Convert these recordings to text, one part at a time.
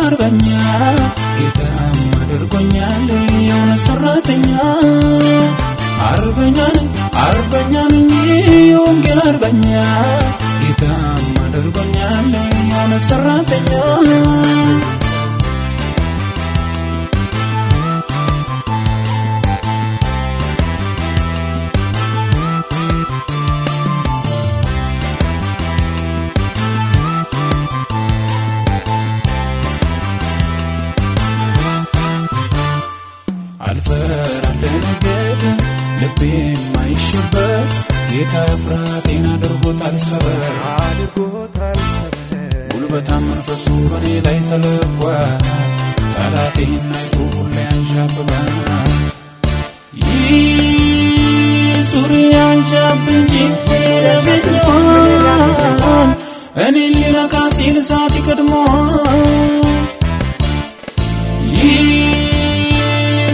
አርበኛ ጌታም አድርጎኛል የእውነት ሰራተኛ አርበኛ ነኝ አርበኛ ነኝ የወንጌል አርበኛ ጌታም አድርጎኛል የእውነት ሰራተኛ ልቤ የማይሸበር ጌታ ፍርሃቴን አድርጎታል ሰበር። አድርጎታል ሰበር። ጉልበታም መንፈሱ በእኔ ላይ ተለቋል ጠላቴን አይቶ ሁሌ ያንዣብባል ይህ ዙሪያ አንዣብ እንጂ ያገኘዋል እኔን ሊነካ ሲል እሳት ይቀድመዋል ይህ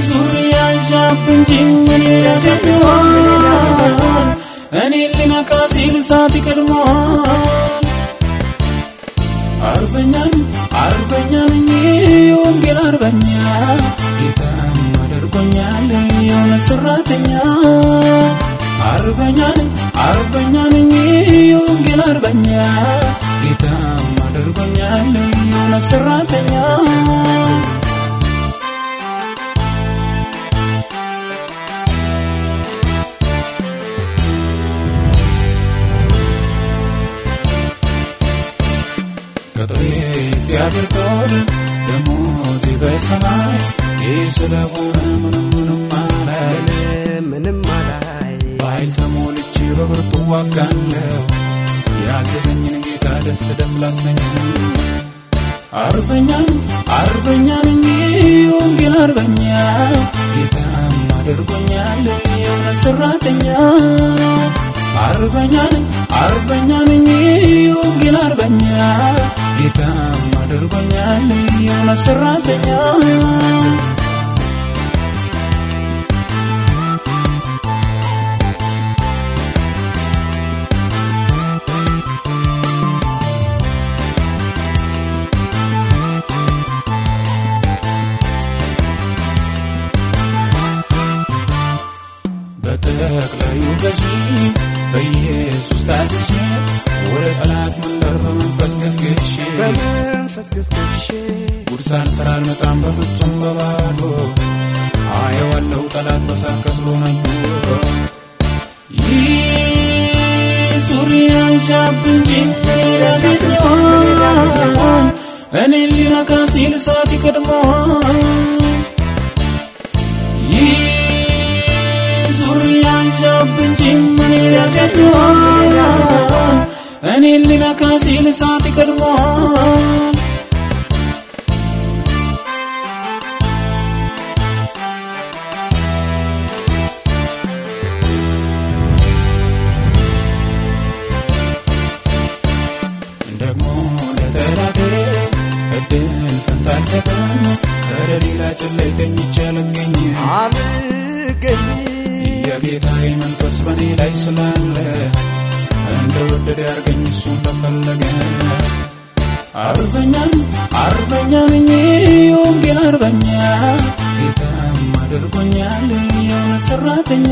ዙሪያ አንዣብ እንጂ ያገኘዋል እኔን ሊነካ ሲል እሳት ይቀድመዋል። አርበኛ ነኝ አርበኛ ነኝ የወንጌል አርበኛ። ጌታም አድርጎኛል የእውነት ሰራተኛ ቅጥሬ እግዚአብሔር ጦር ደሞዜ በሰማይ ይህ ስለሆነ ምንም ምንም አላይ ምንም አላይ በኃይል ተሞልቼ በብርቱ ዋጋለሁ ያዘዘኝን ጌታ ደስ ደስ ላሰኘው አርበኛ ነኝ አርበኛ ነኝ የወንጌል አርበኛ። ጌታም አድርጎኛል የእውነት ሰራተኛ። አርበኛ ነኝ አርበኛ Geeta amma dorgonyaa yoon asirraa ta'e Batak layu gaji. በኢየሱስ ታዝዤ ወደ ጠላት መንደር በመንፈስ ገስግሼ በመንፈስ ገስግሼ ጉድ ሳልሰራ አልመጣም በፍጹም በባዶ አየዋለሁ ጠላት በሳት ከስሎ ነዶ ይህ ዙሪያ አንዣብ እንጂ እኔን ሊነካ ሲል እሳት ይቀድመዋል እኔን ሊነካ ሲል እሳት ይቀድመዋል። ደግሞ ለጠላቴ እድል ፈንታ አልሰጥም ከሌላ ጭላይ ተኝቼ አልገኝ የጌታዬ መንፈስ በእኔ ላይ ስላለ እንደ ወደደ ያርገኝ እሱ እንደፈለገ አርበኛ አርበኛ ነኝ የወንጌል አርበኛ። ጌታም አድርጎኛል የእውነት ሰራተኛ